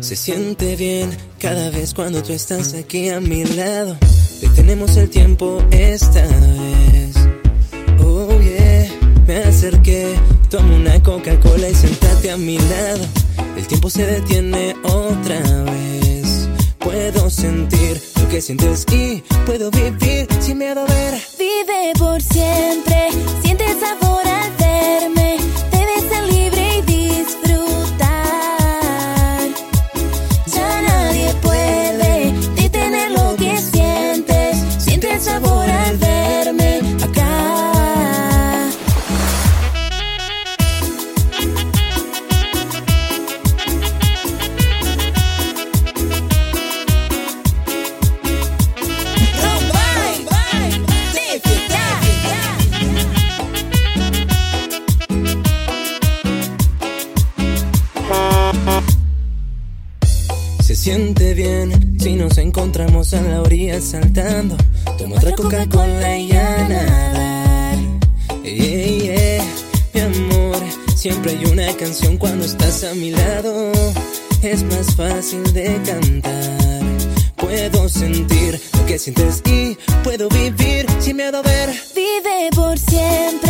Se siente bien cada vez cuando tú estás aquí a mi lado. Detenemos el tiempo esta vez. Oh yeah, me acerqué, tomo una Coca-Cola y sentate a mi lado. El tiempo se detiene otra vez. Puedo sentir lo que sientes y puedo vivir sin miedo a ver. Vive por siempre, siente el sabor sabor al siente bien si nos encontramos a la orilla saltando. Toma otra Coca-Cola y a nadar. Ey, ey, mi amor, siempre hay una canción cuando estás a mi lado. Es más fácil de cantar. Puedo sentir lo que sientes y puedo vivir sin miedo a ver. Vive por siempre.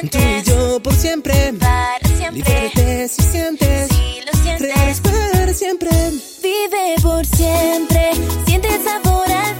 sientes. Tú y yo por siempre. Para siempre. Libérate si sientes. Si lo sientes. Para siempre. Vive por siempre. Siente el sabor al